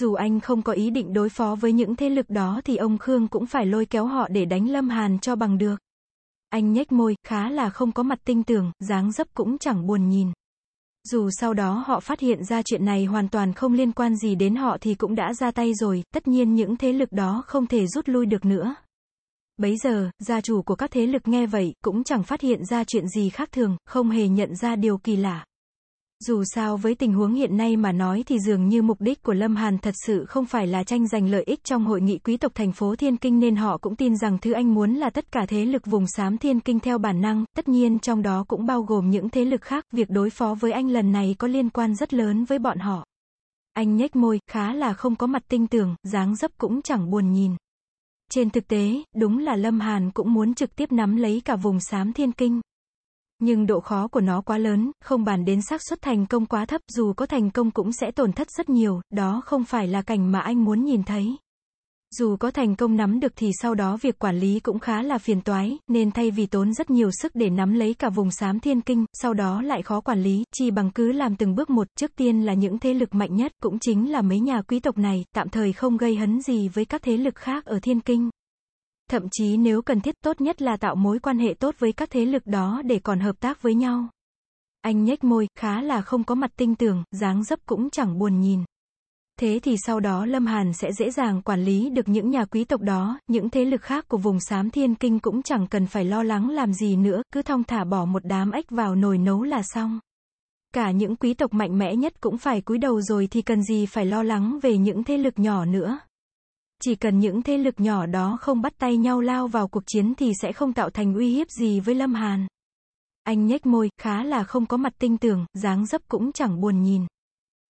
Dù anh không có ý định đối phó với những thế lực đó thì ông Khương cũng phải lôi kéo họ để đánh Lâm Hàn cho bằng được. Anh nhếch môi, khá là không có mặt tinh tường, dáng dấp cũng chẳng buồn nhìn. Dù sau đó họ phát hiện ra chuyện này hoàn toàn không liên quan gì đến họ thì cũng đã ra tay rồi, tất nhiên những thế lực đó không thể rút lui được nữa. Bấy giờ, gia chủ của các thế lực nghe vậy, cũng chẳng phát hiện ra chuyện gì khác thường, không hề nhận ra điều kỳ lạ. Dù sao với tình huống hiện nay mà nói thì dường như mục đích của Lâm Hàn thật sự không phải là tranh giành lợi ích trong hội nghị quý tộc thành phố Thiên Kinh nên họ cũng tin rằng thứ anh muốn là tất cả thế lực vùng xám Thiên Kinh theo bản năng, tất nhiên trong đó cũng bao gồm những thế lực khác, việc đối phó với anh lần này có liên quan rất lớn với bọn họ. Anh nhếch môi, khá là không có mặt tinh tưởng, dáng dấp cũng chẳng buồn nhìn. Trên thực tế, đúng là Lâm Hàn cũng muốn trực tiếp nắm lấy cả vùng xám Thiên Kinh. Nhưng độ khó của nó quá lớn, không bàn đến xác suất thành công quá thấp, dù có thành công cũng sẽ tổn thất rất nhiều, đó không phải là cảnh mà anh muốn nhìn thấy. Dù có thành công nắm được thì sau đó việc quản lý cũng khá là phiền toái, nên thay vì tốn rất nhiều sức để nắm lấy cả vùng xám thiên kinh, sau đó lại khó quản lý, chỉ bằng cứ làm từng bước một, trước tiên là những thế lực mạnh nhất, cũng chính là mấy nhà quý tộc này, tạm thời không gây hấn gì với các thế lực khác ở thiên kinh. Thậm chí nếu cần thiết tốt nhất là tạo mối quan hệ tốt với các thế lực đó để còn hợp tác với nhau. Anh nhếch môi, khá là không có mặt tinh tưởng, dáng dấp cũng chẳng buồn nhìn. Thế thì sau đó Lâm Hàn sẽ dễ dàng quản lý được những nhà quý tộc đó, những thế lực khác của vùng xám thiên kinh cũng chẳng cần phải lo lắng làm gì nữa, cứ thong thả bỏ một đám ếch vào nồi nấu là xong. Cả những quý tộc mạnh mẽ nhất cũng phải cúi đầu rồi thì cần gì phải lo lắng về những thế lực nhỏ nữa. Chỉ cần những thế lực nhỏ đó không bắt tay nhau lao vào cuộc chiến thì sẽ không tạo thành uy hiếp gì với Lâm Hàn. Anh nhếch môi, khá là không có mặt tinh tưởng, dáng dấp cũng chẳng buồn nhìn.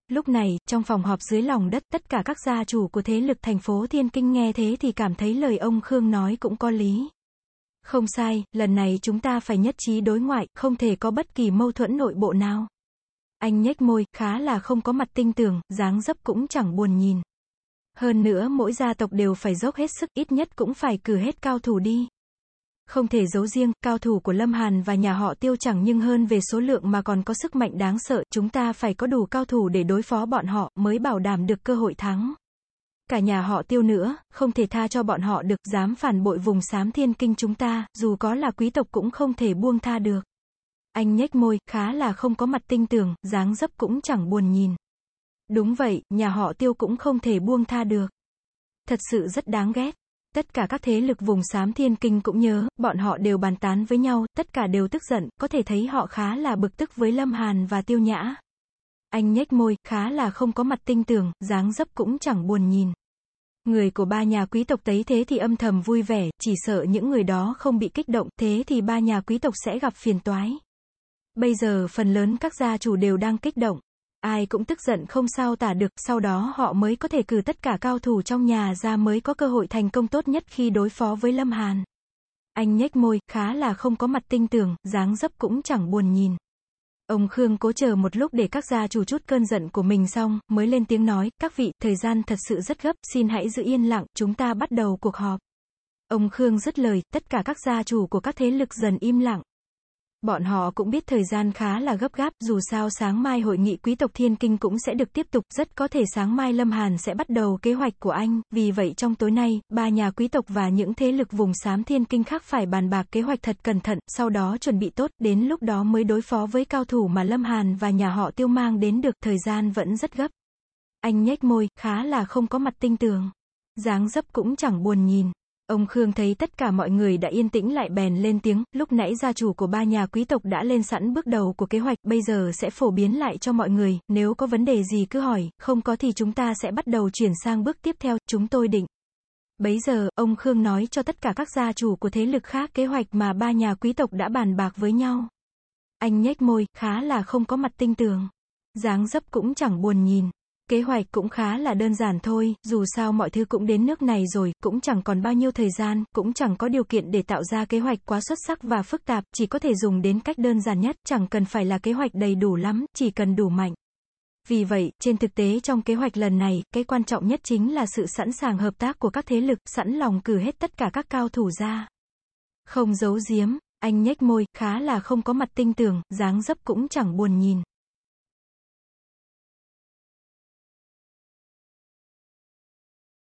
Lúc này, trong phòng họp dưới lòng đất, tất cả các gia chủ của thế lực thành phố Thiên Kinh nghe thế thì cảm thấy lời ông Khương nói cũng có lý. Không sai, lần này chúng ta phải nhất trí đối ngoại, không thể có bất kỳ mâu thuẫn nội bộ nào. Anh nhếch môi, khá là không có mặt tinh tưởng, dáng dấp cũng chẳng buồn nhìn. Hơn nữa mỗi gia tộc đều phải dốc hết sức, ít nhất cũng phải cử hết cao thủ đi. Không thể giấu riêng, cao thủ của Lâm Hàn và nhà họ tiêu chẳng nhưng hơn về số lượng mà còn có sức mạnh đáng sợ, chúng ta phải có đủ cao thủ để đối phó bọn họ, mới bảo đảm được cơ hội thắng. Cả nhà họ tiêu nữa, không thể tha cho bọn họ được, dám phản bội vùng sám thiên kinh chúng ta, dù có là quý tộc cũng không thể buông tha được. Anh nhếch môi, khá là không có mặt tinh tưởng, dáng dấp cũng chẳng buồn nhìn. Đúng vậy, nhà họ tiêu cũng không thể buông tha được. Thật sự rất đáng ghét. Tất cả các thế lực vùng xám thiên kinh cũng nhớ, bọn họ đều bàn tán với nhau, tất cả đều tức giận, có thể thấy họ khá là bực tức với Lâm Hàn và Tiêu Nhã. Anh nhếch môi, khá là không có mặt tinh tưởng, dáng dấp cũng chẳng buồn nhìn. Người của ba nhà quý tộc thấy thế thì âm thầm vui vẻ, chỉ sợ những người đó không bị kích động, thế thì ba nhà quý tộc sẽ gặp phiền toái. Bây giờ phần lớn các gia chủ đều đang kích động. Ai cũng tức giận không sao tả được, sau đó họ mới có thể cử tất cả cao thủ trong nhà ra mới có cơ hội thành công tốt nhất khi đối phó với Lâm Hàn. Anh nhếch môi, khá là không có mặt tinh tưởng, dáng dấp cũng chẳng buồn nhìn. Ông Khương cố chờ một lúc để các gia chủ chút cơn giận của mình xong, mới lên tiếng nói, các vị, thời gian thật sự rất gấp, xin hãy giữ yên lặng, chúng ta bắt đầu cuộc họp. Ông Khương dứt lời, tất cả các gia chủ của các thế lực dần im lặng. Bọn họ cũng biết thời gian khá là gấp gáp, dù sao sáng mai hội nghị quý tộc Thiên Kinh cũng sẽ được tiếp tục, rất có thể sáng mai Lâm Hàn sẽ bắt đầu kế hoạch của anh, vì vậy trong tối nay, ba nhà quý tộc và những thế lực vùng xám Thiên Kinh khác phải bàn bạc kế hoạch thật cẩn thận, sau đó chuẩn bị tốt, đến lúc đó mới đối phó với cao thủ mà Lâm Hàn và nhà họ tiêu mang đến được, thời gian vẫn rất gấp. Anh nhếch môi, khá là không có mặt tinh tường. dáng dấp cũng chẳng buồn nhìn. Ông Khương thấy tất cả mọi người đã yên tĩnh lại bèn lên tiếng, lúc nãy gia chủ của ba nhà quý tộc đã lên sẵn bước đầu của kế hoạch, bây giờ sẽ phổ biến lại cho mọi người, nếu có vấn đề gì cứ hỏi, không có thì chúng ta sẽ bắt đầu chuyển sang bước tiếp theo, chúng tôi định. Bấy giờ, ông Khương nói cho tất cả các gia chủ của thế lực khác kế hoạch mà ba nhà quý tộc đã bàn bạc với nhau. Anh nhếch môi, khá là không có mặt tinh tường. dáng dấp cũng chẳng buồn nhìn. Kế hoạch cũng khá là đơn giản thôi, dù sao mọi thứ cũng đến nước này rồi, cũng chẳng còn bao nhiêu thời gian, cũng chẳng có điều kiện để tạo ra kế hoạch quá xuất sắc và phức tạp, chỉ có thể dùng đến cách đơn giản nhất, chẳng cần phải là kế hoạch đầy đủ lắm, chỉ cần đủ mạnh. Vì vậy, trên thực tế trong kế hoạch lần này, cái quan trọng nhất chính là sự sẵn sàng hợp tác của các thế lực, sẵn lòng cử hết tất cả các cao thủ ra. Không giấu giếm, anh nhếch môi, khá là không có mặt tinh tưởng, dáng dấp cũng chẳng buồn nhìn.